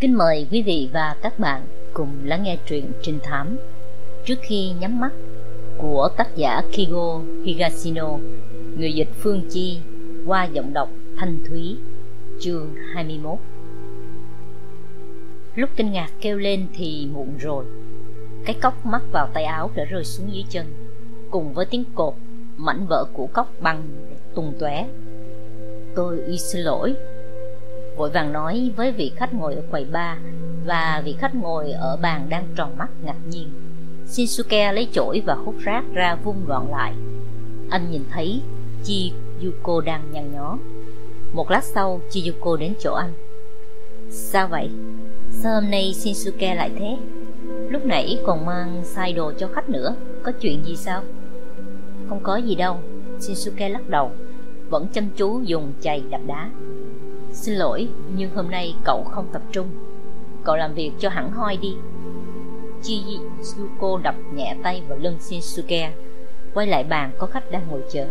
Kính mời quý vị và các bạn cùng lắng nghe truyện trinh thám Trước khi nhắm mắt của tác giả Kigo Higashino, người dịch Phương Chi qua giọng đọc Thanh Thúy, chương 21 Lúc kinh ngạc kêu lên thì muộn rồi Cái cốc mắc vào tay áo đã rơi xuống dưới chân Cùng với tiếng cột, mảnh vỡ của cốc băng tung tóe. Tôi y xin lỗi Vội vàng nói với vị khách ngồi ở quầy ba Và vị khách ngồi ở bàn đang tròn mắt ngạc nhiên Shinsuke lấy chổi và hút rác ra vung gọn lại Anh nhìn thấy Chi Yuko đang nhăn nhó Một lát sau, Chiyuko đến chỗ anh Sao vậy? Sao hôm nay Shinsuke lại thế? Lúc nãy còn mang sai đồ cho khách nữa, Có chuyện gì sao? Không có gì đâu, Shinsuke lắc đầu, Vẫn chăm chú dùng chày đập đá Xin lỗi, Nhưng hôm nay cậu không tập trung. Cậu làm việc cho hẳn hoi đi. Chiyuko đập nhẹ tay vào lưng Shinsuke, Quay lại bàn có khách đang ngồi chờ.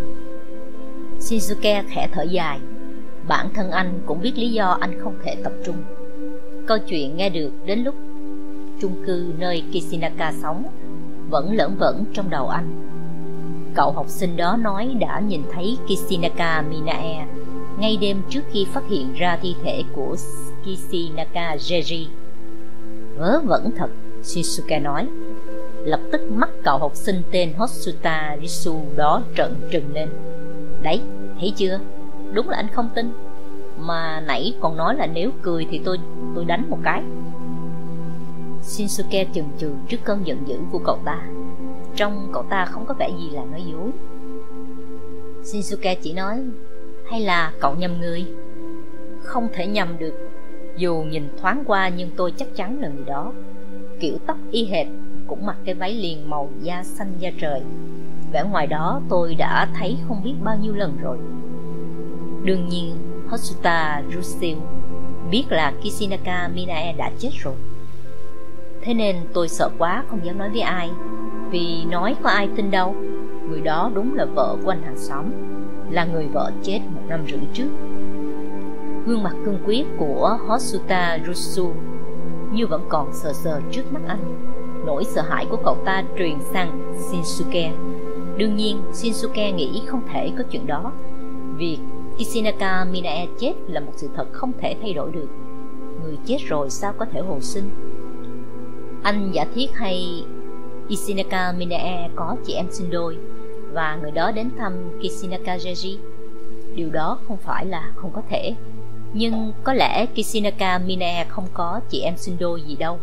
Shinsuke khẽ thở dài. Bản thân anh cũng biết lý do anh không thể tập trung. Câu chuyện nghe được đến lúc chung cư nơi Kishinaka sống Vẫn lẫn vẫn trong đầu anh. Cậu học sinh đó nói đã nhìn thấy Kishinaka Minae ngay đêm trước khi phát hiện ra thi thể của Kishinaka Jeji. Vớ vẩn thật, Shinsuke nói. Lập tức mắt cậu học sinh tên Hotsuta Risu đó trợn trừng lên. Đấy, thấy chưa? Đúng là anh không tin. Mà nãy còn nói là nếu cười thì tôi tôi đánh một cái. Shinsuke chừng chừ trước cơn giận dữ của cậu ta. Trong cậu ta không có vẻ gì là nói dối. Shinsuke chỉ nói hay là cậu nhầm người? Không thể nhầm được. Dù nhìn thoáng qua nhưng tôi chắc chắn là người đó. Kiểu tóc y hệt, Cũng mặc cái váy liền màu da xanh da trời. Vẻ ngoài đó tôi đã thấy không biết bao nhiêu lần rồi. Đương nhiên Hotsuta Rusil biết là Kishinaka Minae đã chết rồi. Thế nên tôi sợ quá, không dám nói với ai. Vì nói có ai tin đâu. Người đó đúng là vợ của anh hàng xóm là người vợ chết một năm rưỡi trước. Gương mặt cương quyết của Hosuta Rusu như vẫn còn sờ sờ trước mắt anh. Nỗi sợ hãi của cậu ta truyền sang Shinsuke. Đương nhiên, Shinsuke nghĩ không thể có chuyện đó. Việc Kishinaka Minae chết là một sự thật không thể thay đổi được. Người chết rồi sao có thể hồi sinh? Anh giả thiết hay Kishinaka Minae có chị em sinh đôi và người đó đến thăm Kishinakajeji. Điều đó không phải là không có thể, nhưng có lẽ Kishinaka Mine không có chị em sinh đôi gì đâu.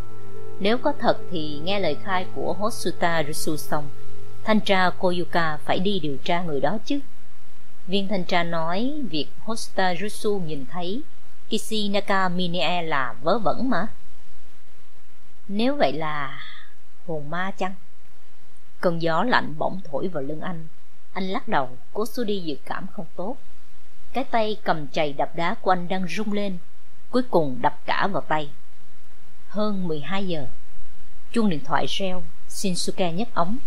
Nếu có thật thì nghe lời khai của Hosuta Rusu xong, thanh tra Koyuka phải đi điều tra người đó chứ. Viên thanh tra nói việc Hosuta Rusu nhìn thấy Kishinaka Mine là vớ vẩn mà. Nếu vậy là hồn ma chăng? Cơn gió lạnh bỗng thổi vào lưng anh. Anh lắc đầu, Cố xua đi dự cảm không tốt. Cái tay cầm chày đập đá của anh đang rung lên, Cuối cùng đập cả vào tay. Hơn 12 giờ, Chuông điện thoại reo, Shinsuke nhấc ống.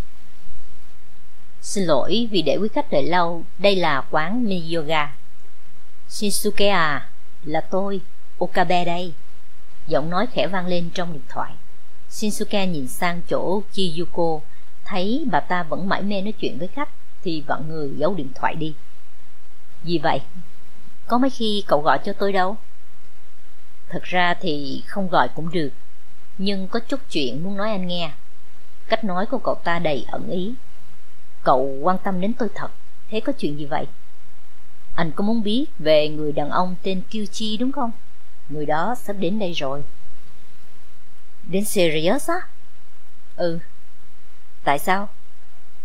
Xin lỗi vì để quý khách đợi lâu, Đây là quán Miyoga. Shinsuke à Là tôi, Okabe đây. Giọng nói khẽ vang lên trong điện thoại. Shinsuke nhìn sang chỗ Chiyuko Thấy bà ta vẫn mãi mê nói chuyện với khách, Thì vặn người giấu điện thoại đi. Vì vậy, Có mấy khi cậu gọi cho tôi đâu. Thật ra thì không gọi cũng được, Nhưng có chút chuyện muốn nói anh nghe. Cách nói của cậu ta đầy ẩn ý. Cậu quan tâm đến tôi thật, Thế có chuyện gì vậy? Anh có muốn biết về người đàn ông tên Kyuchi đúng không? Người đó sắp đến đây rồi. Đến Sirius á? Ừ Tại sao?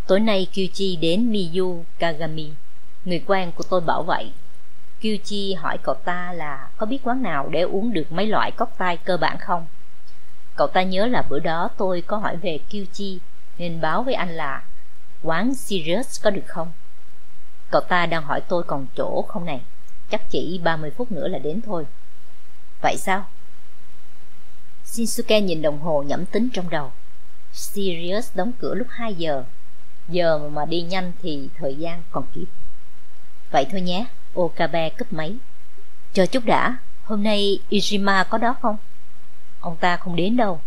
Tối nay Kyuchi đến Miyu Kagami Người quen của tôi bảo vậy Kyuchi hỏi cậu ta là có biết quán nào để uống được mấy loại cốc tai cơ bản không? Cậu ta nhớ là bữa đó tôi có hỏi về Kyuchi, Nên báo với anh là Quán Sirius có được không? Cậu ta đang hỏi tôi còn chỗ không này, Chắc chỉ 30 phút nữa là đến thôi Vậy sao? Shinsuke nhìn đồng hồ nhẩm tính trong đầu Sirius đóng cửa lúc 2 giờ Giờ mà đi nhanh thì thời gian còn kịp Vậy thôi nhé Okabe cúp máy Chờ chút đã Hôm nay Ijima có đó không? Ông ta không đến đâu.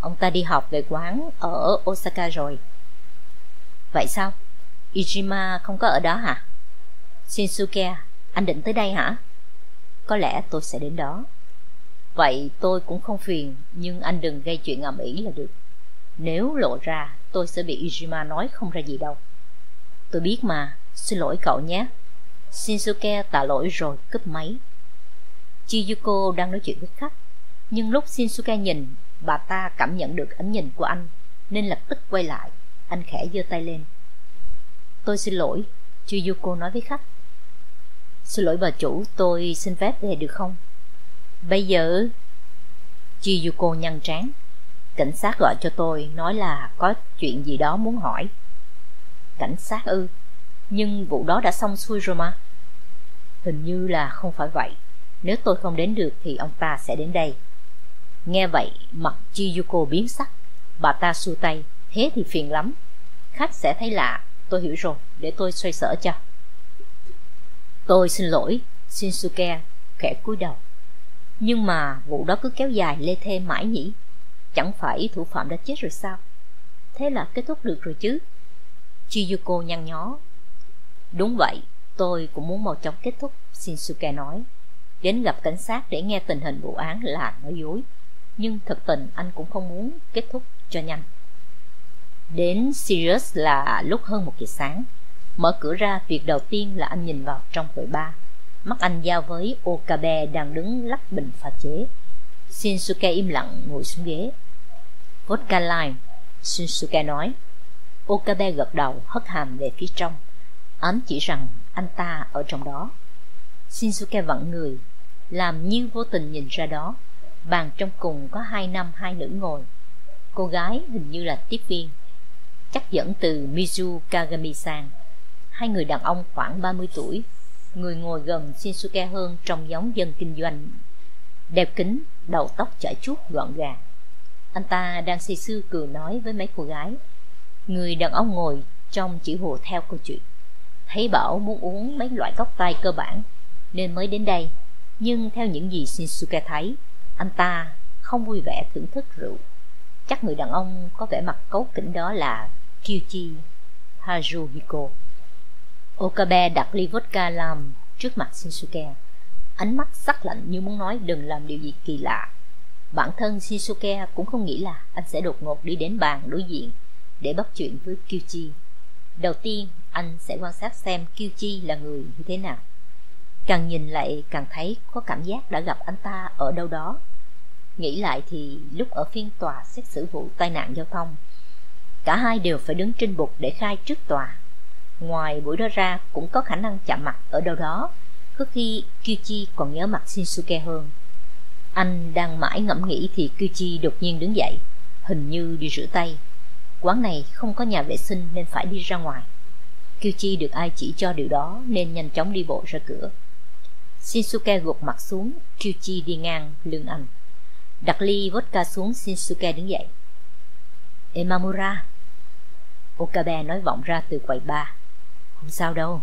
Ông ta đi học về quán ở Osaka rồi. Vậy sao? Ijima không có ở đó hả? Shinsuke, anh định tới đây hả? Có lẽ tôi sẽ đến đó. Vậy tôi cũng không phiền, nhưng anh đừng gây chuyện ầm ĩ là được. Nếu lộ ra, tôi sẽ bị Ijima nói không ra gì đâu. Tôi biết mà, xin lỗi cậu nhé. Shinsuke tạ lỗi rồi cúp máy. Chiyuko đang nói chuyện với khách, nhưng lúc Shinsuke nhìn, bà ta cảm nhận được ánh nhìn của anh, nên lập tức quay lại. Anh khẽ giơ tay lên. Tôi xin lỗi, Chiyuko nói với khách. Xin lỗi bà chủ, tôi xin phép về được không? Bây giờ... Chiyuko nhăn trán. Cảnh sát gọi cho tôi, nói là có chuyện gì đó muốn hỏi. Cảnh sát ư? Nhưng vụ đó đã xong xuôi rồi mà. Hình như là không phải vậy. Nếu tôi không đến được thì ông ta sẽ đến đây. Nghe vậy, mặt Chiyuko biến sắc. Bà ta xua tay, thế thì phiền lắm. Khách sẽ thấy lạ, tôi hiểu rồi, để tôi xoay sở cho. Tôi xin lỗi, Shinsuke khẽ cúi đầu. Nhưng mà vụ đó cứ kéo dài lê thê mãi nhỉ? Chẳng phải thủ phạm đã chết rồi sao? Thế là kết thúc được rồi chứ? Chiyuko nhăn nhó. Đúng vậy, tôi cũng muốn mau chóng kết thúc, Shinsuke nói. Đến gặp cảnh sát để nghe tình hình vụ án là nói dối. Nhưng thật tình anh cũng không muốn kết thúc cho nhanh. Đến Sirius là lúc hơn một giờ sáng. Mở cửa ra, việc đầu tiên là anh nhìn vào trong quầy ba. Mắt anh giao với Okabe đang đứng lắp bình pha chế. Shinsuke im lặng ngồi xuống ghế. Vodka lime, Shinsuke nói. Okabe gật đầu hất hàm về phía trong, ám chỉ rằng anh ta ở trong đó. Shinsuke vặn người, làm như vô tình nhìn ra đó. Bàn trong cùng có hai nam hai nữ ngồi. Cô gái hình như là tiếp viên, chắc dẫn từ Mizu Kagami-san. Hai người đàn ông khoảng 30 tuổi, người ngồi gần Shinsuke hơn trông giống dân kinh doanh. Đeo kính, đầu tóc chải chuốt gọn gàng. Anh ta đang say sưa cười nói với mấy cô gái. Người đàn ông ngồi trong chỉ hồ theo câu chuyện. Thấy bảo muốn uống mấy loại cốc tay cơ bản nên mới đến đây. Nhưng theo những gì Shinsuke thấy, anh ta không vui vẻ thưởng thức rượu. Chắc người đàn ông có vẻ mặt cấu kỉnh đó là Kyuchi Haruhiko. Okabe đặt ly vodka làm trước mặt Shinsuke. Ánh mắt sắc lạnh như muốn nói đừng làm điều gì kỳ lạ. Bản thân Shinsuke cũng không nghĩ là anh sẽ đột ngột đi đến bàn đối diện để bắt chuyện với Kyuchi. Đầu tiên, anh sẽ quan sát xem Kyuchi là người như thế nào. Càng nhìn lại càng thấy có cảm giác đã gặp anh ta ở đâu đó. Nghĩ lại thì lúc ở phiên tòa xét xử vụ tai nạn giao thông, cả hai đều phải đứng trên bục để khai trước tòa. Ngoài buổi đó ra cũng có khả năng chạm mặt ở đâu đó, có khi Kyuchi còn nhớ mặt Shinsuke hơn. Anh đang mãi ngẫm nghĩ thì Kyuchi đột nhiên đứng dậy, hình như đi rửa tay. Quán này không có nhà vệ sinh nên phải đi ra ngoài. Kyuchi được ai chỉ cho điều đó nên nhanh chóng đi bộ ra cửa. Shinsuke gục mặt xuống, Kyuchi đi ngang lưng anh. Đặt ly vodka xuống Shinsuke đứng dậy. Emamura. Okabe nói vọng ra từ quầy ba. Không sao đâu.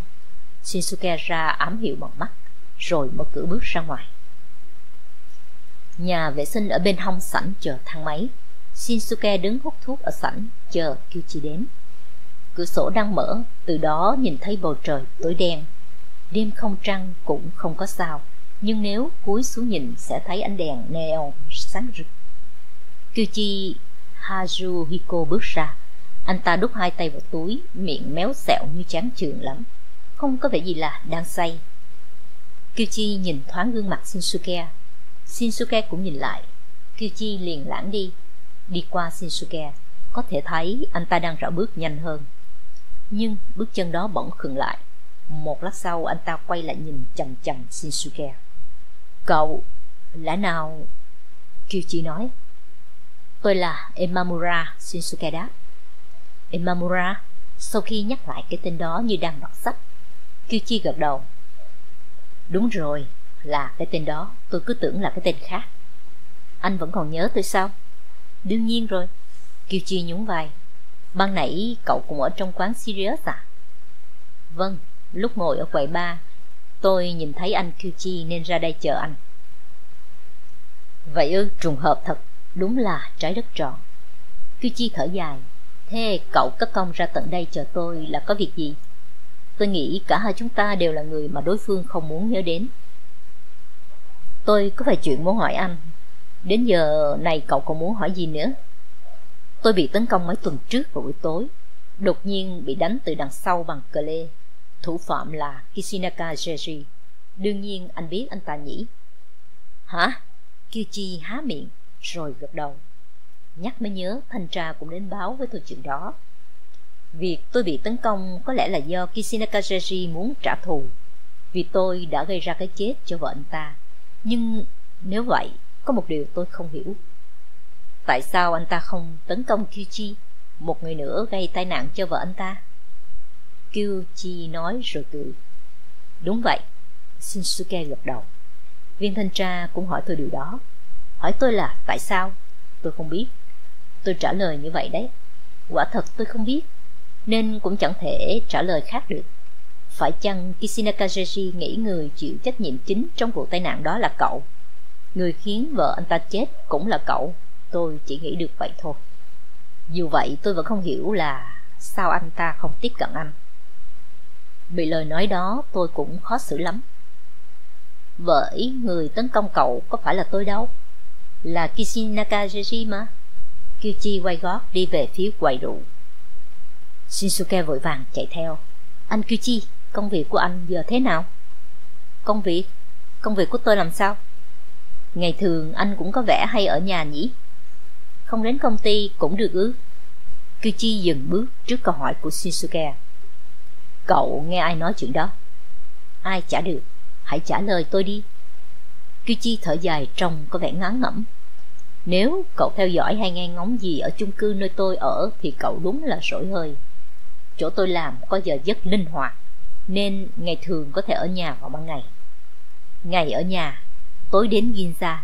Shinsuke ra ám hiệu bằng mắt, rồi mở cửa bước ra ngoài. Nhà vệ sinh ở bên hông sảnh chờ thang máy. Shinsuke đứng hút thuốc ở sảnh, chờ Kyuchi đến. Cửa sổ đang mở, từ đó nhìn thấy bầu trời tối đen. Đêm không trăng cũng không có sao, nhưng nếu cúi xuống nhìn sẽ thấy ánh đèn neon sáng rực. Kyuchi Haruhiko bước ra. Anh ta đút hai tay vào túi, miệng méo xẹo như chán trường lắm. Không có vẻ gì là đang say. Kyuchi nhìn thoáng gương mặt Shinsuke. Shinsuke cũng nhìn lại. Kyuchi liền lãng đi. Đi qua Shinsuke, có thể thấy anh ta đang rảo bước nhanh hơn. Nhưng bước chân đó bỗng khựng lại. Một lát sau anh ta quay lại nhìn chầm chầm Shinsuke. Cậu, lẽ nào... Kyuchi nói. Tôi là Emamura, Shinsuke đáp. Emamura, sau khi nhắc lại cái tên đó như đang đọc sách, Kyuchi gật đầu. Đúng rồi, là cái tên đó, tôi cứ tưởng là cái tên khác. Anh vẫn còn nhớ tôi sao? Đương nhiên rồi. Kyuchi nhún vai. Ban nãy cậu cũng ở trong quán Sirius à? Vâng, lúc ngồi ở quầy ba, tôi nhìn thấy anh Kyuchi nên ra đây chờ anh. Vậy ư, trùng hợp thật. Đúng là trái đất tròn. Kyuchi thở dài. Thế cậu cất công ra tận đây chờ tôi là có việc gì? Tôi nghĩ cả hai chúng ta đều là người mà đối phương không muốn nhớ đến. Tôi có vài chuyện muốn hỏi anh. Đến giờ này cậu còn muốn hỏi gì nữa? Tôi bị tấn công mấy tuần trước vào buổi tối. Đột nhiên bị đánh từ đằng sau bằng cờ lê. Thủ phạm là Kishinaka Jeji. Đương nhiên anh biết anh ta nhỉ. Hả? Kyuchi há miệng, rồi gật đầu. Nhắc mới nhớ thanh tra cũng đến báo với tôi chuyện đó. Việc tôi bị tấn công có lẽ là do kishinakajiri muốn trả thù. Vì tôi đã gây ra cái chết cho vợ anh ta. Nhưng nếu vậy, có một điều tôi không hiểu. Tại sao anh ta không tấn công Kyuchi, một người nữa gây tai nạn cho vợ anh ta? Kyuchi nói rồi cười. Đúng vậy, Shinsuke gật đầu. Viên thanh tra cũng hỏi tôi điều đó. Hỏi tôi là tại sao? Tôi không biết. Tôi trả lời như vậy đấy. Quả thật tôi không biết, nên cũng chẳng thể trả lời khác được. Phải chăng Kishinakajiri nghĩ người chịu trách nhiệm chính trong vụ tai nạn đó là cậu? Người khiến vợ anh ta chết cũng là cậu. Tôi chỉ nghĩ được vậy thôi. Dù vậy, tôi vẫn không hiểu là sao anh ta không tiếp cận anh. Bị lời nói đó, tôi cũng khó xử lắm. Vậy người tấn công cậu có phải là tôi đâu? Là Kishinakajiri mà. Kyuchi quay gót đi về phía quầy rượu. Shinsuke vội vàng chạy theo. Anh Kyuchi, công việc của anh giờ thế nào? Công việc? Công việc của tôi làm sao? Ngày thường anh cũng có vẻ hay ở nhà nhỉ? Không đến công ty cũng được ư? Kyuchi dừng bước trước câu hỏi của Shinsuke. Cậu nghe ai nói chuyện đó? Ai trả được? Hãy trả lời tôi đi. Kyuchi thở dài trông có vẻ ngán ngẩm. Nếu cậu theo dõi hay nghe ngóng gì ở chung cư nơi tôi ở thì cậu đúng là sổi hơi. Chỗ tôi làm có giờ giấc linh hoạt, nên ngày thường có thể ở nhà vào ban ngày. Ngày ở nhà, tối đến Ginza.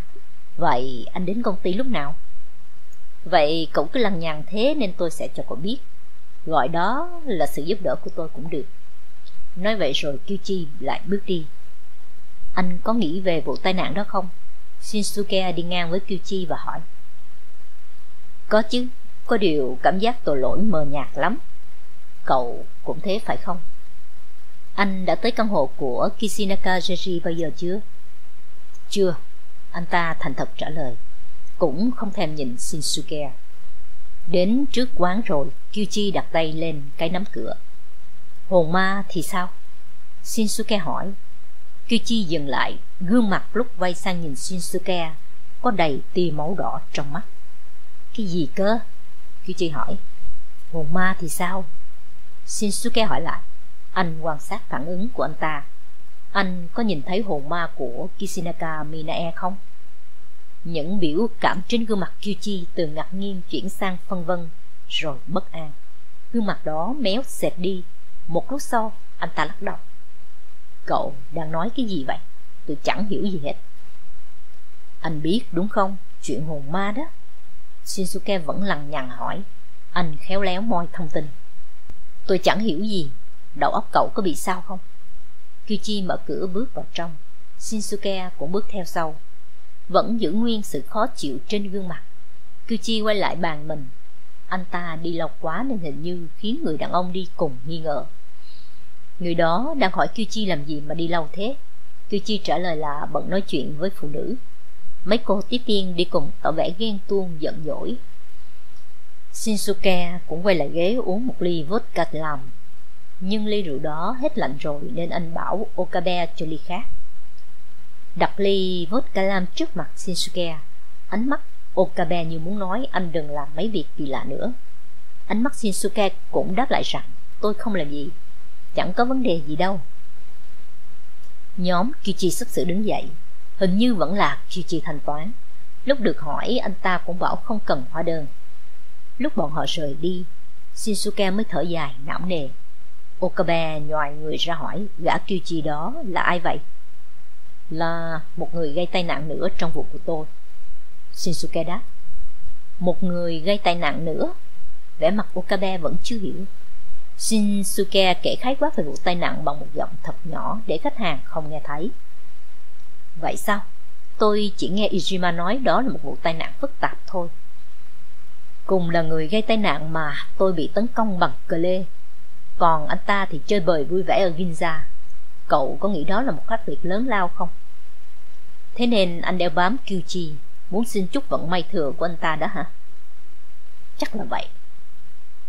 Vậy anh đến công ty lúc nào? Vậy cậu cứ lằng nhằng thế nên tôi sẽ cho cậu biết. Gọi đó là sự giúp đỡ của tôi cũng được. Nói vậy rồi Kyuchi lại bước đi. Anh có nghĩ về vụ tai nạn đó không? Shinsuke đi ngang với Kyuchi và hỏi. Có chứ, có điều cảm giác tội lỗi mờ nhạt lắm. Cậu cũng thế phải không? Anh đã tới căn hộ của Kishinaka Jeji bao giờ chưa? Chưa, anh ta thành thật trả lời. Cũng không thèm nhìn Shinsuke. Đến trước quán rồi, Kyuchi đặt tay lên cái nắm cửa. Hồn ma thì sao? Shinsuke hỏi. Kyuchi dừng lại, gương mặt lúc quay sang nhìn Shinsuke, có đầy tia máu đỏ trong mắt. Cái gì cơ? Kyuchi hỏi. Hồn ma thì sao? Shinsuke hỏi lại. Anh quan sát phản ứng của anh ta. Anh có nhìn thấy hồn ma của Kishinaka Minae không? Những biểu cảm trên gương mặt Kyuchi từ ngạc nhiên chuyển sang phân vân, rồi bất an. Gương mặt đó méo xẹt đi. Một lúc sau, anh ta lắc đầu. Cậu đang nói cái gì vậy? Tôi chẳng hiểu gì hết. Anh biết đúng không? Chuyện hồn ma đó. Shinsuke vẫn lằng nhằng hỏi. Anh khéo léo moi thông tin. Tôi chẳng hiểu gì. Đầu óc cậu có bị sao không? Kyuchi mở cửa bước vào trong. Shinsuke cũng bước theo sau. Vẫn giữ nguyên sự khó chịu trên gương mặt. Kyuchi quay lại bàn mình. Anh ta đi lâu quá nên hình như khiến người đàn ông đi cùng nghi ngờ. Người đó đang hỏi Kyuchi làm gì mà đi lâu thế Kyuchi trả lời là bận nói chuyện với phụ nữ Mấy cô tiếp viên đi cùng tỏ vẻ ghen tuông giận dỗi Shinsuke cũng quay lại ghế uống một ly vodka lòng. Nhưng ly rượu đó hết lạnh rồi nên anh bảo Okabe cho ly khác. Đặt ly vodka lam trước mặt Shinsuke, Ánh mắt Okabe như muốn nói anh đừng làm mấy việc kỳ lạ nữa. Ánh mắt Shinsuke cũng đáp lại rằng, tôi không làm gì, Chẳng có vấn đề gì đâu. Nhóm Kichi sắp sửa đứng dậy, Hình như vẫn là Kichi thanh toán. Lúc được hỏi, anh ta cũng bảo không cần hóa đơn. Lúc bọn họ rời đi, Shinsuke mới thở dài não nề Okabe nhòi người ra hỏi, Gã Kyuchi đó là ai vậy Là một người gây tai nạn nữa trong vụ của tôi Shinsuke đáp Một người gây tai nạn nữa Vẻ mặt Okabe vẫn chưa hiểu Shinsuke kể khái quát về vụ tai nạn bằng một giọng thật nhỏ để khách hàng không nghe thấy. Vậy sao? Tôi chỉ nghe Ijima nói đó là một vụ tai nạn phức tạp thôi. Cùng là người gây tai nạn mà tôi bị tấn công bằng cờ lê. Còn anh ta thì chơi bời vui vẻ ở Ginza. Cậu có nghĩ đó là một khác biệt lớn lao không? Thế nên anh đeo bám Kyuchi, muốn xin chúc vận may thừa của anh ta đó hả? Chắc là vậy.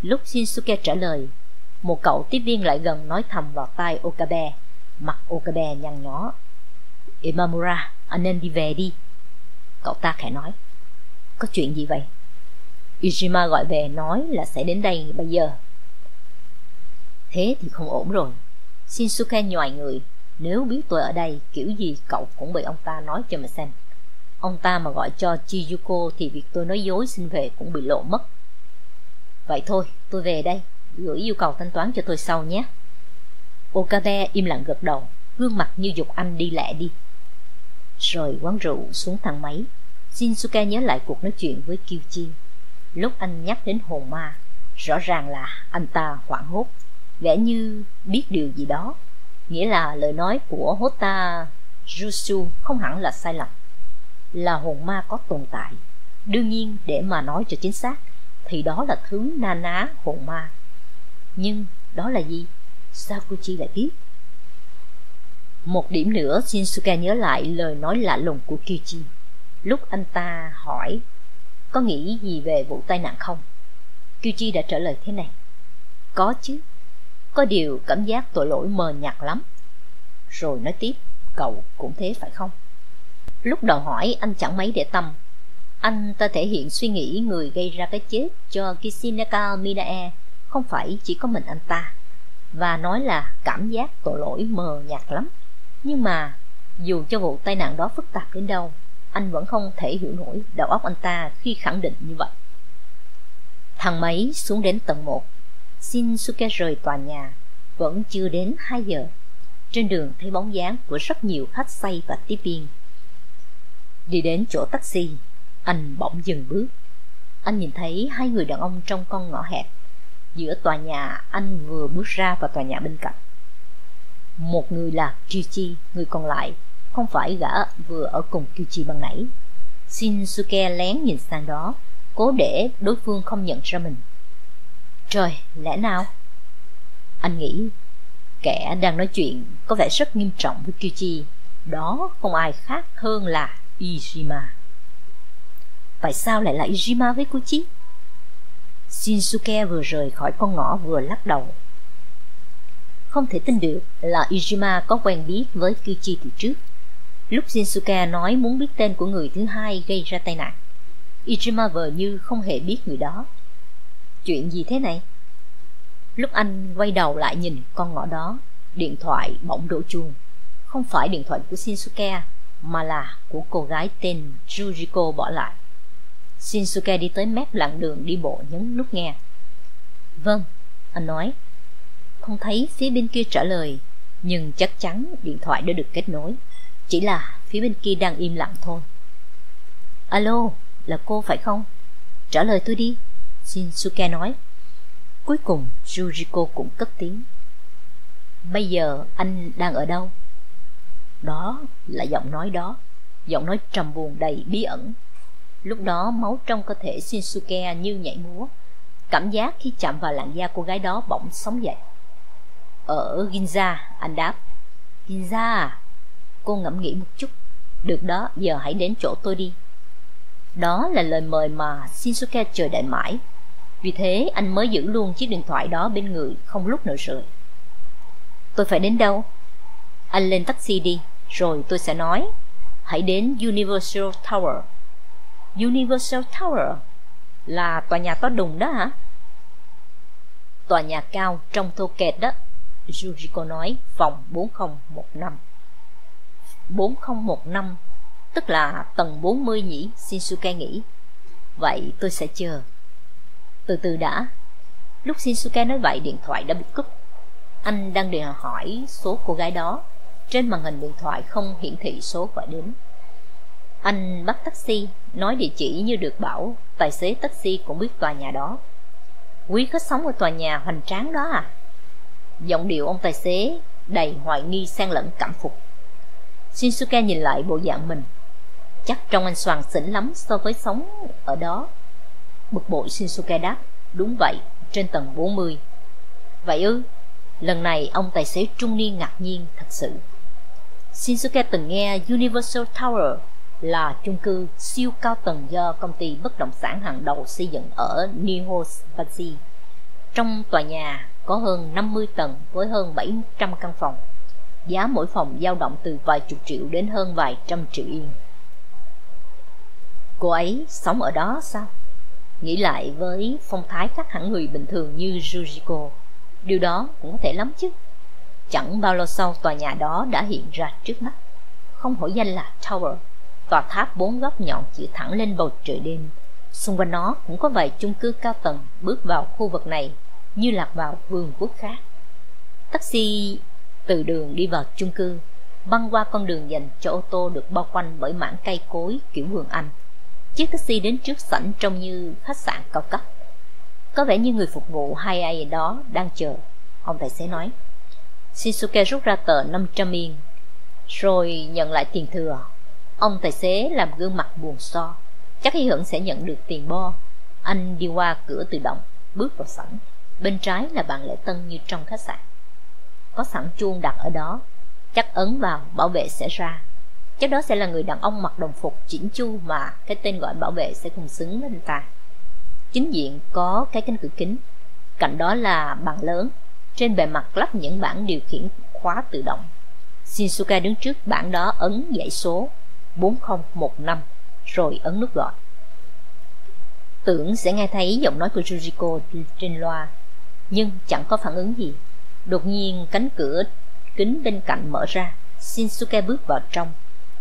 Lúc Shinsuke trả lời, một cậu tiếp viên lại gần nói thầm vào tai Okabe. Mặt Okabe nhăn nhó. Imamura, anh nên đi về đi. Cậu ta khẽ nói. Có chuyện gì vậy? Ijima gọi về nói là sẽ đến đây bây giờ. Thế thì không ổn rồi. Shinsuke nhòi người. Nếu biết tôi ở đây, kiểu gì cậu cũng bị ông ta nói cho mà xem. Ông ta mà gọi cho Chiyuko thì việc tôi nói dối xin về cũng bị lộ mất. Vậy thôi, tôi về đây. Gửi yêu cầu thanh toán cho tôi sau nhé. Okabe im lặng gật đầu, gương mặt như dục anh đi lẹ đi. Rồi quán rượu xuống thang máy. Shinsuke nhớ lại cuộc nói chuyện với Kyuchi. Lúc anh nhắc đến hồn ma, rõ ràng là anh ta hoảng hốt, vẻ như biết điều gì đó. Nghĩa là lời nói của Hota Jusu không hẳn là sai lầm. Là hồn ma có tồn tại. Đương nhiên, để mà nói cho chính xác, thì đó là thứ na ná hồn ma. Nhưng đó là gì? Sakuchi lại biết. Một điểm nữa Shinsuke nhớ lại lời nói lạ lùng của kichi Lúc anh ta hỏi có nghĩ gì về vụ tai nạn không? Kyuchi đã trả lời thế này. Có chứ. Có điều cảm giác tội lỗi mờ nhạt lắm. Rồi nói tiếp, cậu cũng thế phải không? Lúc đầu hỏi anh chẳng mấy để tâm. Anh ta thể hiện suy nghĩ người gây ra cái chết cho Kishinaka Minae không phải chỉ có mình anh ta. Và nói là cảm giác tội lỗi mờ nhạt lắm. Nhưng mà dù cho vụ tai nạn đó phức tạp đến đâu anh vẫn không thể hiểu nổi đầu óc anh ta khi khẳng định như vậy. Thằng máy xuống đến tầng 1. Shinsuke rời tòa nhà, vẫn chưa đến 2 giờ. Trên đường thấy bóng dáng của rất nhiều khách say và tiếp viên. Đi đến chỗ taxi, anh bỗng dừng bước. Anh nhìn thấy hai người đàn ông trong con ngõ hẹp. Giữa tòa nhà, anh vừa bước ra và tòa nhà bên cạnh. Một người là Kichi, người còn lại không phải gã vừa ở cùng Kyuchi ban nãy. Shinsuke lén nhìn sang đó, cố để đối phương không nhận ra mình. Trời, lẽ nào? Anh nghĩ, kẻ đang nói chuyện có vẻ rất nghiêm trọng với Kyuchi, đó không ai khác hơn là Ijima. Tại sao lại là Ijima với Kuchi? Shinsuke vừa rời khỏi con ngõ vừa lắc đầu. Không thể tin được là Ijima có quen biết với Kyuchi từ trước. Lúc Shinsuke nói muốn biết tên của người thứ hai gây ra tai nạn, Ichima vờ như không hề biết người đó. Chuyện gì thế này? Lúc anh quay đầu lại nhìn con ngõ đó, điện thoại bỗng đổ chuông. Không phải điện thoại của Shinsuke, mà là của cô gái tên Jujiko bỏ lại. Shinsuke đi tới mép lặng đường đi bộ nhấn nút nghe. Vâng, anh nói. Không thấy phía bên kia trả lời, nhưng chắc chắn điện thoại đã được kết nối. Chỉ là phía bên kia đang im lặng thôi. Alo, là cô phải không? Trả lời tôi đi. Shinsuke nói. Cuối cùng Yuriko cũng cất tiếng. Bây giờ anh đang ở đâu? Đó là giọng nói đó. Giọng nói trầm buồn đầy bí ẩn. Lúc đó máu trong cơ thể Shinsuke như nhảy múa. Cảm giác khi chạm vào làn da cô gái đó bỗng sống dậy. Ở Ginza, anh đáp. Ginza à? Cô ngẫm nghĩ một chút. Được đó, giờ hãy đến chỗ tôi đi. Đó là lời mời mà Shinsuke chờ đợi mãi. Vì thế anh mới giữ luôn chiếc điện thoại đó bên người Không lúc nào rời. Tôi phải đến đâu? Anh lên taxi đi Rồi tôi sẽ nói. Hãy đến Universal Tower. Universal Tower? Là tòa nhà to đùng đó hả? Tòa nhà cao trong thô kẹt đó Juriko nói phòng 4015 4015 Tức là tầng 40 nhỉ, Shinsuke nghĩ. Vậy tôi sẽ chờ. Từ từ đã. Lúc Shinsuke nói vậy, điện thoại đã bị cúp. Anh đang điện hỏi số cô gái đó. Trên màn hình điện thoại không hiển thị số gọi đến. Anh bắt taxi, Nói địa chỉ như được bảo. Tài xế taxi cũng biết tòa nhà đó. Quý khách sống ở tòa nhà hoành tráng đó à? Giọng điệu ông tài xế đầy hoài nghi, xen lẫn cảm phục. Shinsuke nhìn lại bộ dạng mình. Chắc trong anh soàn xỉn lắm so với sống ở đó. Bực bội Shinsuke đáp. Đúng vậy, trên tầng 40 Vậy ư? Lần này ông tài xế trung niên ngạc nhiên thật sự. Shinsuke từng nghe Universal Tower là chung cư siêu cao tầng do công ty bất động sản hàng đầu xây dựng ở Nihonsbashi. Trong tòa nhà có hơn 50 tầng với hơn 700 căn phòng. Giá mỗi phòng dao động từ vài chục triệu đến hơn vài trăm triệu yên. Cô ấy sống ở đó sao? Nghĩ lại với phong thái khác hẳn người bình thường như Jujiko, điều đó cũng có thể lắm chứ. Chẳng bao lâu sau tòa nhà đó đã hiện ra trước mắt. Không hỏi danh là Tower, tòa tháp bốn góc nhọn chỉ thẳng lên bầu trời đêm. Xung quanh nó cũng có vài chung cư cao tầng bước vào khu vực này như lạc vào vườn quốc khác. Taxi từ đường đi vào chung cư, băng qua con đường dành cho ô tô được bao quanh bởi mảng cây cối kiểu vườn Anh. Chiếc taxi đến trước sảnh trông như khách sạn cao cấp. Có vẻ như người phục vụ hai ai đó đang chờ, ông tài xế nói. Shinsuke rút ra tờ 500 yên, rồi nhận lại tiền thừa. Ông tài xế làm gương mặt buồn so, chắc hy hưởng sẽ nhận được tiền bo. Anh đi qua cửa tự động, bước vào sảnh. Bên trái là bàn lễ tân như trong khách sạn. Có sẵn chuông đặt ở đó, chắc ấn vào bảo vệ sẽ ra. Chắc đó sẽ là người đàn ông mặc đồng phục chỉnh chu mà cái tên gọi bảo vệ sẽ cùng xứng với anh ta. Chính diện có cái cánh cửa kính, cạnh đó là bàn lớn, trên bề mặt lắp những bảng điều khiển khóa tự động. Shinsuke đứng trước bảng đó ấn dãy số 4015 rồi ấn nút gọi. Tưởng sẽ nghe thấy giọng nói của Juriko trên loa, nhưng chẳng có phản ứng gì. Đột nhiên cánh cửa kính bên cạnh mở ra, Shinsuke bước vào trong.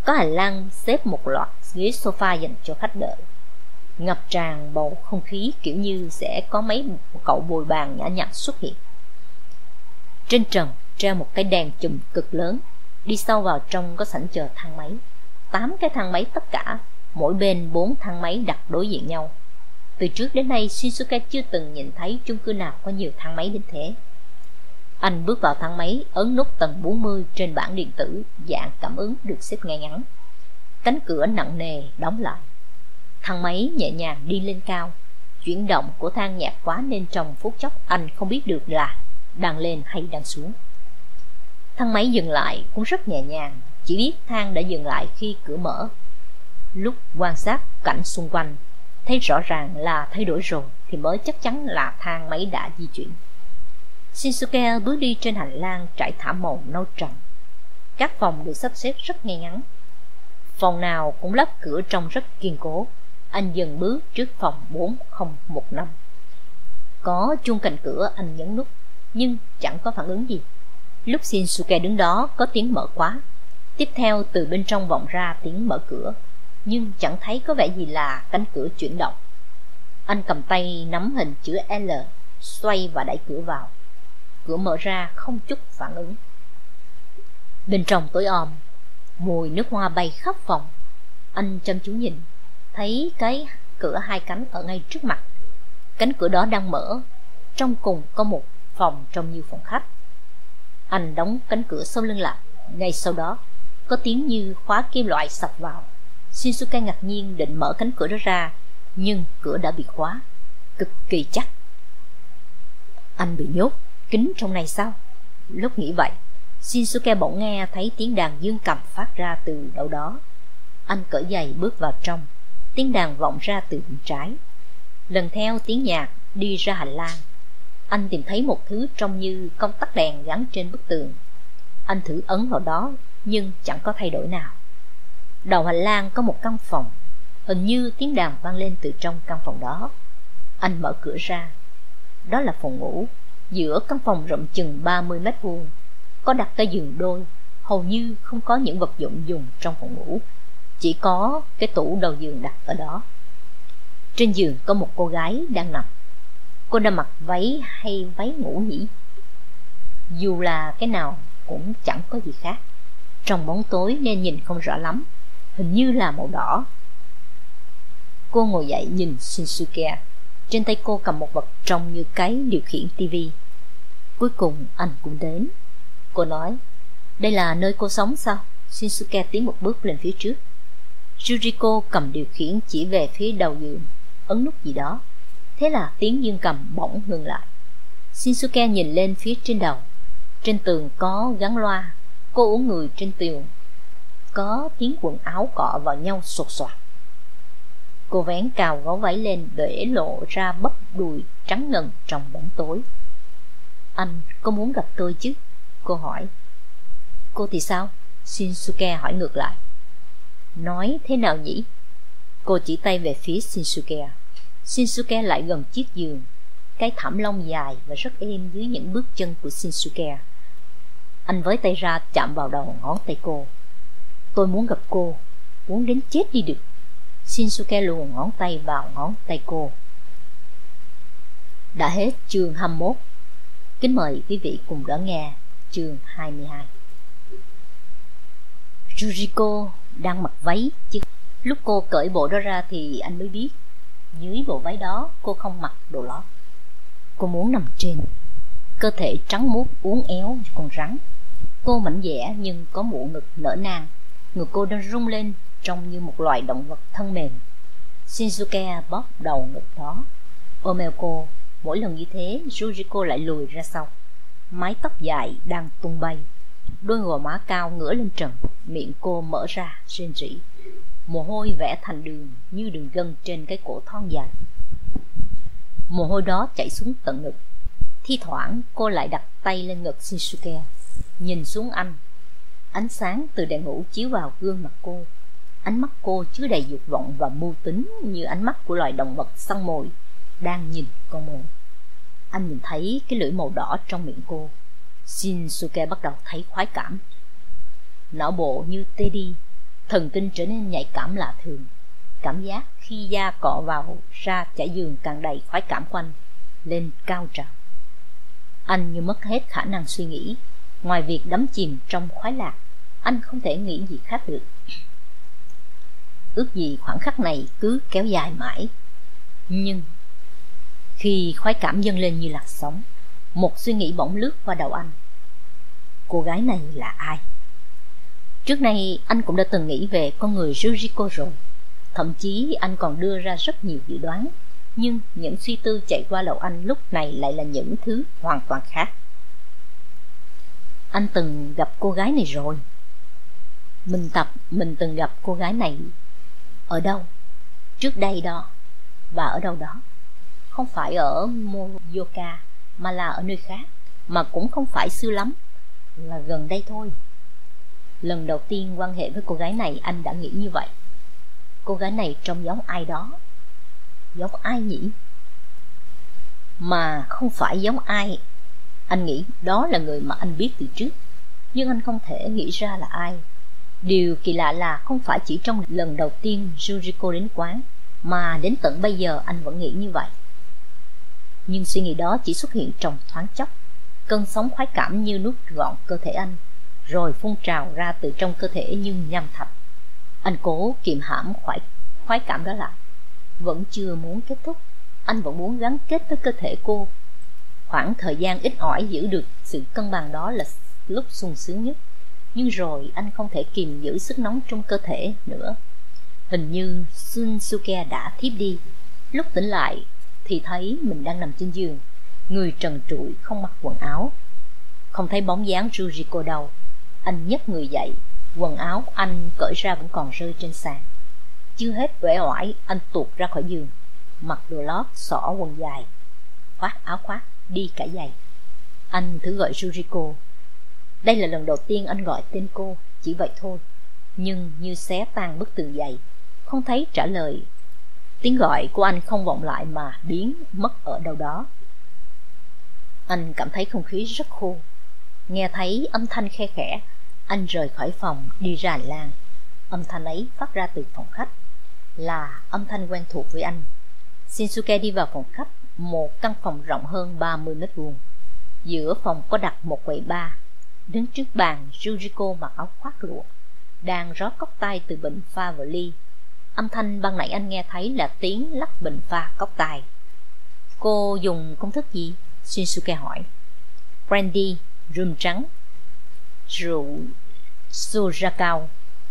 Có hành lang xếp một loạt ghế sofa dành cho khách đợi. Ngập tràn bầu không khí kiểu như sẽ có mấy cậu bồi bàn nhã nhặn xuất hiện. Trên trần treo một cái đèn chùm cực lớn, đi sâu vào trong có sảnh chờ thang máy. Tám cái thang máy tất cả, mỗi bên bốn thang máy đặt đối diện nhau. Từ trước đến nay Shinsuke chưa từng nhìn thấy chung cư nào có nhiều thang máy đến thế. Anh bước vào thang máy, ấn nút tầng 40 trên bảng điện tử, dạng cảm ứng được xếp ngay ngắn. Cánh cửa nặng nề đóng lại. Thang máy nhẹ nhàng đi lên cao. Chuyển động của thang nhạt quá nên trong phút chốc anh không biết được là đang lên hay đang xuống. Thang máy dừng lại cũng rất nhẹ nhàng, chỉ biết thang đã dừng lại khi cửa mở. Lúc quan sát cảnh xung quanh, thấy rõ ràng là thay đổi rồi thì mới chắc chắn là thang máy đã di chuyển. Shinsuke bước đi trên hành lang trải thảm màu nâu trầm. Các phòng được sắp xếp rất ngay ngắn. Phòng nào cũng lắp cửa trong rất kiên cố. Anh dừng bước trước phòng 4015. Có chuông cạnh cửa anh nhấn nút, nhưng chẳng có phản ứng gì. Lúc Shinsuke đứng đó có tiếng mở khóa. Tiếp theo từ bên trong vọng ra tiếng mở cửa, nhưng chẳng thấy có vẻ gì là cánh cửa chuyển động. Anh cầm tay nắm hình chữ L, xoay và đẩy cửa vào. Cửa mở ra không chút phản ứng. Bên trong tối om, mùi nước hoa bay khắp phòng. Anh chăm chú nhìn, thấy cái cửa hai cánh ở ngay trước mặt. Cánh cửa đó đang mở, trong cùng có một phòng trông như phòng khách. Anh đóng cánh cửa sau lưng lại, ngay sau đó có tiếng như khóa kim loại sập vào. Shinsuke ngạc nhiên định mở cánh cửa đó ra, nhưng cửa đã bị khóa, cực kỳ chắc. Anh bị nhốt, kính trong này sao? Lúc nghĩ vậy, Shinsuke bỗng nghe thấy tiếng đàn dương cầm phát ra từ đâu đó. Anh cởi giày bước vào trong, tiếng đàn vọng ra từ bên trái. Lần theo tiếng nhạc đi ra hành lang, anh tìm thấy một thứ trông như công tắc đèn gắn trên bức tường. Anh thử ấn vào đó, nhưng chẳng có thay đổi nào. Đầu hành lang có một căn phòng, hình như tiếng đàn vang lên từ trong căn phòng đó. Anh mở cửa ra. Đó là phòng ngủ, giữa căn phòng rộng chừng 30 mét vuông. Có đặt cái giường đôi, hầu như không có những vật dụng dùng trong phòng ngủ. Chỉ có cái tủ đầu giường đặt ở đó. Trên giường có một cô gái đang nằm. Cô đã mặc váy hay váy ngủ nhỉ? Dù là cái nào cũng chẳng có gì khác. Trong bóng tối nên nhìn không rõ lắm, hình như là màu đỏ. Cô ngồi dậy nhìn Shinsuke. Trên tay cô cầm một vật trông như cái điều khiển tivi. Cuối cùng anh cũng đến. Cô nói, đây là nơi cô sống sao? Shinsuke tiến một bước lên phía trước. Yuriko cầm điều khiển chỉ về phía đầu giường, ấn nút gì đó. Thế là tiếng dương cầm bỗng ngừng lại. Shinsuke nhìn lên phía trên đầu. Trên tường có gắn loa, cô uống người trên tường. Có tiếng quần áo cọ vào nhau sột soạt. Cô vén cào gấu váy lên để lộ ra bắp đùi trắng ngần trong bóng tối. Anh có muốn gặp tôi chứ? Cô hỏi. Cô thì sao? Shinsuke hỏi ngược lại. Nói thế nào nhỉ? Cô chỉ tay về phía Shinsuke. Shinsuke lại gần chiếc giường. Cái thảm lông dài và rất êm dưới những bước chân của Shinsuke. Anh với tay ra chạm vào đầu ngón tay cô. Tôi muốn gặp cô, muốn đến chết đi được. Shinsuke luồn ngón tay vào ngón tay cô. Đã hết chương 21. Kính mời quý vị cùng đón nghe chương 22. Yuriko đang mặc váy chứ lúc cô cởi bộ đó ra thì anh mới biết, dưới bộ váy đó cô không mặc đồ lót cô muốn nằm trên cơ thể trắng muốt, uốn éo con rắn cô mảnh dẻ nhưng có mụ ngực nở nang ngực cô đang rung lên trông như một loài động vật thân mềm. Shinsuke bóp đầu ngực đó Omeko, mỗi lần như thế yuriko lại lùi ra sau. Mái tóc dài đang tung bay. Đôi gò má cao ngửa lên trần, miệng cô mở ra, rên rỉ. Mồ hôi vẽ thành đường như đường gân trên cái cổ thon dài. Mồ hôi đó chảy xuống tận ngực. Thi thoảng, cô lại đặt tay lên ngực shinsuke, nhìn xuống anh. Ánh sáng từ đèn ngủ chiếu vào gương mặt cô ánh mắt cô chứa đầy dục vọng và mưu tính như ánh mắt của loài động vật săn mồi đang nhìn con mồi anh nhìn thấy cái lưỡi màu đỏ trong miệng cô Shinsuke bắt đầu thấy khoái cảm. Não bộ như tê đi, thần kinh trở nên nhạy cảm lạ thường. Cảm giác khi da cọ vào ra chảy giường càng đầy khoái cảm quanh, lên cao trào. Anh như mất hết khả năng suy nghĩ, ngoài việc đắm chìm trong khoái lạc, anh không thể nghĩ gì khác được. Ước gì khoảng khắc này cứ kéo dài mãi. Nhưng khi khoái cảm dâng lên như lạc sóng, một suy nghĩ bỗng lướt qua đầu anh. Cô gái này là ai? Trước nay anh cũng đã từng nghĩ về con người Yuriko rồi. Thậm chí anh còn đưa ra rất nhiều dự đoán. Nhưng những suy tư chạy qua đầu anh lúc này lại là những thứ hoàn toàn khác. Anh từng gặp cô gái này rồi. Mình tập mình từng gặp cô gái này ở đâu? Trước đây đó và ở đâu đó? Không phải ở moyoka mà là ở nơi khác, mà cũng không phải xưa lắm, là gần đây thôi. Lần đầu tiên quan hệ với cô gái này, anh đã nghĩ như vậy. Cô gái này trông giống ai đó? Giống ai nhỉ? Mà không phải giống ai. Anh nghĩ đó là người mà anh biết từ trước, nhưng anh không thể nghĩ ra là ai điều kỳ lạ là không phải chỉ trong lần đầu tiên Yuriko đến quán mà đến tận bây giờ anh vẫn nghĩ như vậy. Nhưng suy nghĩ đó chỉ xuất hiện trong thoáng chốc. Cơn sóng khoái cảm như nuốt gọn cơ thể anh rồi phun trào ra từ trong cơ thể như nham thạch. Anh cố kiềm hãm khoái, khoái cảm đó lại. Vẫn chưa muốn kết thúc anh vẫn muốn gắn kết với cơ thể cô. Khoảng thời gian ít ỏi giữ được sự cân bằng đó là lúc sung sướng nhất nhưng rồi anh không thể kìm giữ sức nóng trong cơ thể nữa. Hình như Sunsuke đã thiếp đi. Lúc tỉnh lại thì thấy mình đang nằm trên giường. Người trần trụi không mặc quần áo. Không thấy bóng dáng Juriko đâu. Anh nhấc người dậy. Quần áo anh cởi ra vẫn còn rơi trên sàn. Chưa hết vẻ oải, anh tuột ra khỏi giường. Mặc đồ lót, xỏ quần dài. Khoác áo khoác, đi cả giày. Anh thử gọi Juriko đây là lần đầu tiên anh gọi tên cô, chỉ vậy thôi. Nhưng như xé tan bức tường dày không thấy trả lời. Tiếng gọi của anh không vọng lại mà biến mất ở đâu đó. Anh cảm thấy không khí rất khô. Nghe thấy âm thanh khe khẽ, anh rời khỏi phòng, đi ra hành lang âm thanh ấy phát ra từ phòng khách, là âm thanh quen thuộc với anh. Shinsuke đi vào phòng khách, một căn phòng rộng hơn 30 mét vuông. Giữa phòng có đặt một quầy bar đứng trước bàn Yuriko mặc áo khoác lụa đang rót cốc tay từ bình pha vào ly âm thanh ban nãy anh nghe thấy là tiếng lắc bình pha cốc tài cô dùng công thức gì Shinsuke hỏi. Brandy, rum trắng, rượu Surakao,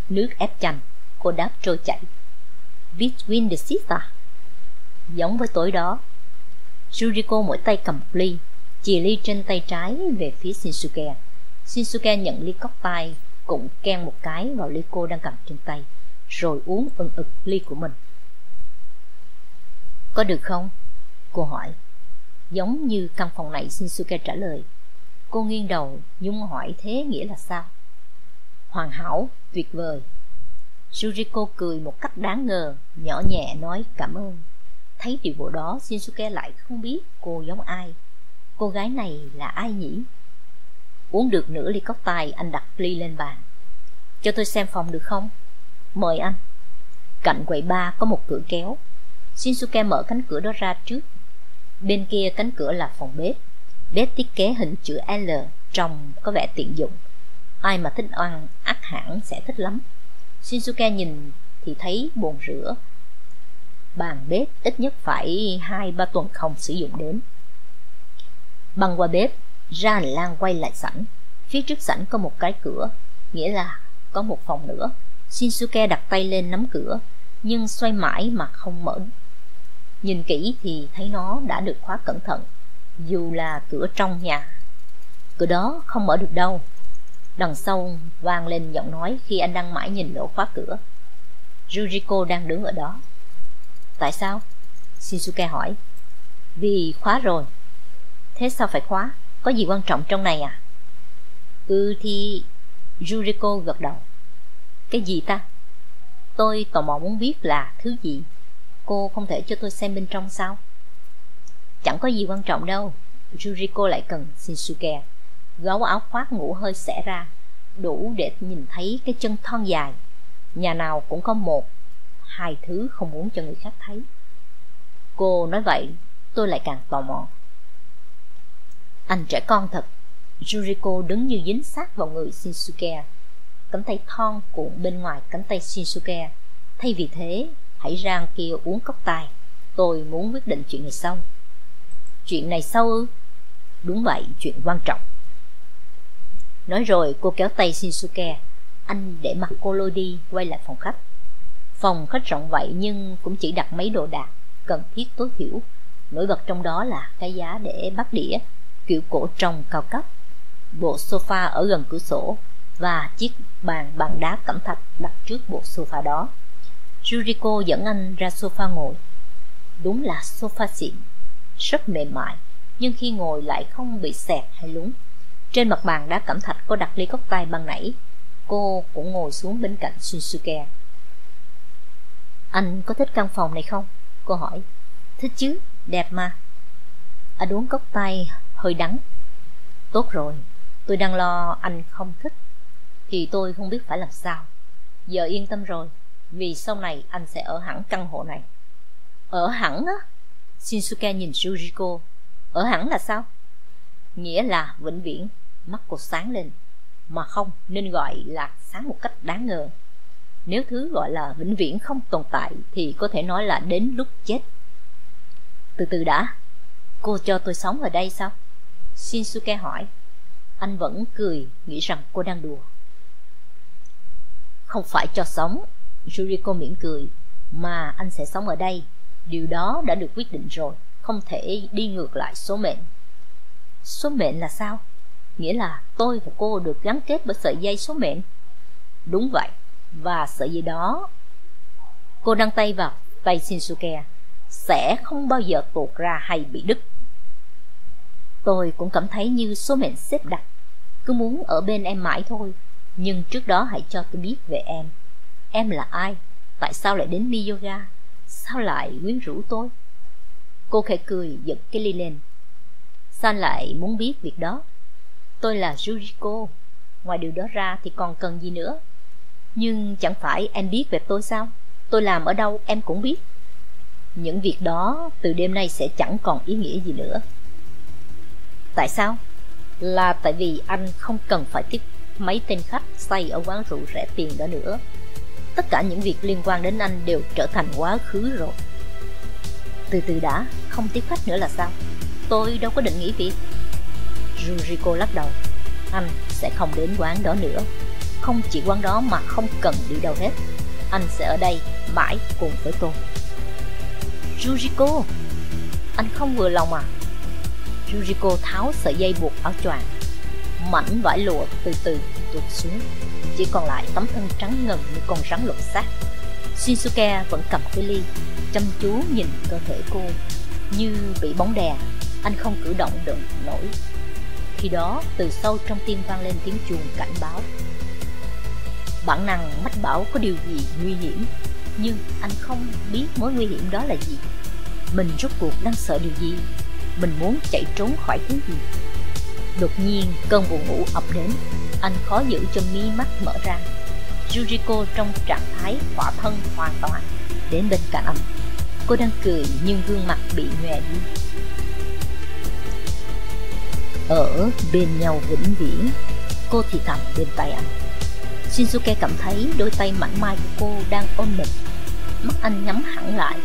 nước ép chanh. Cô đáp trôi chảy. Between the seats à? Giống với tối đó. Yuriko mỗi tay cầm một ly, chìa ly trên tay trái về phía Shinsuke. Shinsuke nhận ly cốc tay, cũng ken một cái vào ly cô đang cầm trên tay, rồi uống ưng ực ly của mình. Có được không? Cô hỏi. Giống như căn phòng này Shinsuke trả lời. Cô nghiêng đầu, nhung hỏi thế nghĩa là sao? Hoàn hảo, tuyệt vời. Suriko cười một cách đáng ngờ, nhỏ nhẹ nói cảm ơn. Thấy điều bộ đó, Shinsuke lại không biết cô giống ai. Cô gái này là ai nhỉ? Uống được nửa ly cốc tài, anh đặt ly lên bàn. Cho tôi xem phòng được không? Mời anh. Cạnh quầy ba có một cửa kéo. Shinsuke mở cánh cửa đó ra trước. Bên kia cánh cửa là phòng bếp. Bếp thiết kế hình chữ L, trông có vẻ tiện dụng. Ai mà thích ăn, ắt hẳn sẽ thích lắm. Shinsuke nhìn thì thấy bồn rửa. Bàn bếp ít nhất phải hai ba tuần không sử dụng đến. Băng qua bếp, ra hành lang quay lại sảnh. Phía trước sảnh có một cái cửa, nghĩa là có một phòng nữa. Shinsuke đặt tay lên nắm cửa, nhưng xoay mãi mà không mở. Nhìn kỹ thì thấy nó đã được khóa cẩn thận, dù là cửa trong nhà. Cửa đó không mở được đâu. Đằng sau vang lên giọng nói khi anh đang mãi nhìn lỗ khóa cửa. Yuriko đang đứng ở đó. Tại sao? Shinsuke hỏi. Vì khóa rồi. Thế sao phải khóa? Có gì quan trọng trong này à? Ừ thì... Yuriko gật đầu. Cái gì ta? Tôi tò mò muốn biết là thứ gì. Cô không thể cho tôi xem bên trong sao? Chẳng có gì quan trọng đâu. Yuriko lại cần Shinsuke. Gấu áo khoác ngủ hơi xẻ ra, đủ để nhìn thấy cái chân thon dài. Nhà nào cũng có một, hai thứ không muốn cho người khác thấy. Cô nói vậy, tôi lại càng tò mò. Anh trẻ con thật. Yuriko đứng như dính sát vào người Shinsuke. Cánh tay thon cuộn bên ngoài cánh tay Shinsuke. Thay vì thế, hãy rang kia uống cốc tài. Tôi muốn quyết định chuyện này sau. Chuyện này sau ư? Đúng vậy, chuyện quan trọng. Nói rồi cô kéo tay Shinsuke. Anh để mặt cô lôi đi, quay lại phòng khách. Phòng khách rộng vậy nhưng cũng chỉ đặt mấy đồ đạc cần thiết tối thiểu. Nổi bật trong đó là cái giá để bắt đĩa kiểu cổ trồng cao cấp, bộ sofa ở gần cửa sổ và chiếc bàn bằng đá cẩm thạch đặt trước bộ sofa đó. Juriko dẫn anh ra sofa ngồi. Đúng là sofa xịn, rất mềm mại, nhưng khi ngồi lại không bị xẹt hay lún. Trên mặt bàn đá cẩm thạch có đặt ly cốc tay ban nãy. Cô cũng ngồi xuống bên cạnh Shinsuke. Anh có thích căn phòng này không? Cô hỏi. Thích chứ, đẹp mà. Anh uống cốc tay hơi đắng. Tốt rồi, tôi đang lo anh không thích, thì tôi không biết phải làm sao. Giờ yên tâm rồi, vì sau này anh sẽ ở hẳn căn hộ này. Ở hẳn á? Shinsuke nhìn Yuriko. Ở hẳn là sao? Nghĩa là vĩnh viễn, mắt cô sáng lên. Mà không, nên gọi là sáng một cách đáng ngờ. Nếu thứ gọi là vĩnh viễn không tồn tại thì có thể nói là đến lúc chết. Từ từ đã, cô cho tôi sống ở đây sao? Shinsuke hỏi. Anh vẫn cười, nghĩ rằng cô đang đùa. Không phải cho sống, Yuriko mỉm cười, mà anh sẽ sống ở đây. Điều đó đã được quyết định rồi, không thể đi ngược lại số mệnh. Số mệnh là sao? Nghĩa là tôi và cô được gắn kết bởi sợi dây số mệnh. Đúng vậy, và sợi dây đó... Cô đăng tay vào tay Shinsuke, sẽ không bao giờ tuột ra hay bị đứt. Tôi cũng cảm thấy như số mệnh xếp đặt Cứ muốn ở bên em mãi thôi Nhưng trước đó hãy cho tôi biết về em Em là ai? Tại sao lại đến mi yoga? Sao lại quyến rũ tôi? Cô khẽ cười, giật cái ly lên Sao lại muốn biết việc đó? Tôi là juriko Ngoài điều đó ra thì còn cần gì nữa Nhưng chẳng phải em biết về tôi sao? Tôi làm ở đâu em cũng biết Những việc đó từ đêm nay sẽ chẳng còn ý nghĩa gì nữa Tại sao? Là tại vì anh không cần phải tiếp mấy tên khách say ở quán rượu rẻ tiền đó nữa. Tất cả những việc liên quan đến anh đều trở thành quá khứ rồi. Từ từ đã, không tiếp khách nữa là sao? Tôi đâu có định nghỉ việc. Ruriko lắc đầu. Anh sẽ không đến quán đó nữa. Không chỉ quán đó mà không cần đi đâu hết. anh sẽ ở đây mãi cùng với tôi. Yuriko, anh không vừa lòng à? Yuriko tháo sợi dây buộc áo choàng. Mảnh vải lụa từ từ tuột xuống, chỉ còn lại tấm thân trắng ngần như con rắn lột xác. Shinsuke vẫn cầm cái ly, chăm chú nhìn cơ thể cô, như bị bóng đè, anh không cử động được nổi. Khi đó, từ sâu trong tim vang lên tiếng chuông cảnh báo. Bản năng mách bảo có điều gì nguy hiểm, nhưng anh không biết mối nguy hiểm đó là gì. Mình rốt cuộc đang sợ điều gì? Mình muốn chạy trốn khỏi thứ gì? Đột nhiên, cơn buồn ngủ ập đến, anh khó giữ cho mí mắt mở ra. Yuriko trong trạng thái khỏa thân hoàn toàn, đến bên cạnh anh. Cô đang cười nhưng gương mặt bị nhòe đi. Ở bên nhau vĩnh viễn, cô thì thầm bên tay anh. Shinsuke cảm thấy đôi tay mảnh mai của cô đang ôm mình. Mắt anh nhắm hẳn lại.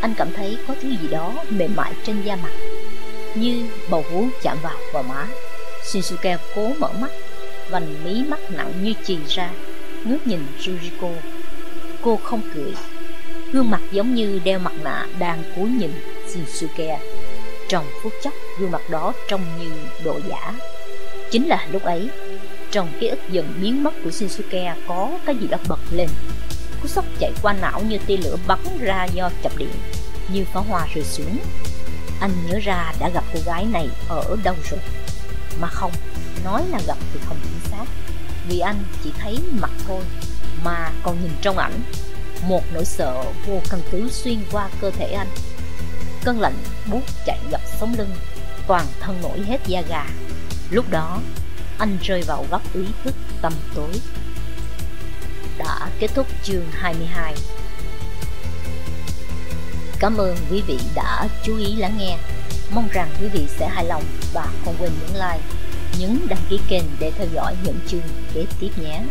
Anh cảm thấy có thứ gì đó mềm mại trên da mặt, như bầu vú chạm vào vào má. Shinsuke cố mở mắt, vành mí mắt nặng như chì ra, ngước nhìn Yuriko. Cô không cười, gương mặt giống như đeo mặt nạ đang cúi nhìn Shinsuke. Trong phút chốc, gương mặt đó trông như độ giả. Chính là lúc ấy, trong ký ức dần biến mất của Shinsuke có cái gì đó bật lên. Cú sốc chạy qua não như tia lửa bắn ra do chập điện, như pháo hoa rơi xuống. Anh nhớ ra đã gặp cô gái này ở đâu rồi. Mà không, nói là gặp thì không chính xác. Vì anh chỉ thấy mặt thôi, mà còn nhìn trong ảnh. Một nỗi sợ vô căn cứ xuyên qua cơ thể anh Cơn lạnh buốt chạy dọc sống lưng Toàn thân nổi hết da gà Lúc đó anh rơi vào góc ý thức tâm tối Đã kết thúc chương 22 Cảm ơn quý vị đã chú ý lắng nghe. Mong rằng quý vị sẽ hài lòng và không quên nhấn like, Nhấn đăng ký kênh để theo dõi những chương kế tiếp nhé.